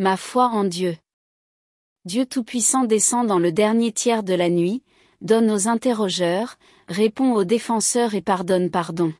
Ma foi en Dieu. Dieu Tout-Puissant descend dans le dernier tiers de la nuit, donne aux interrogeurs, répond aux défenseurs et pardonne pardon.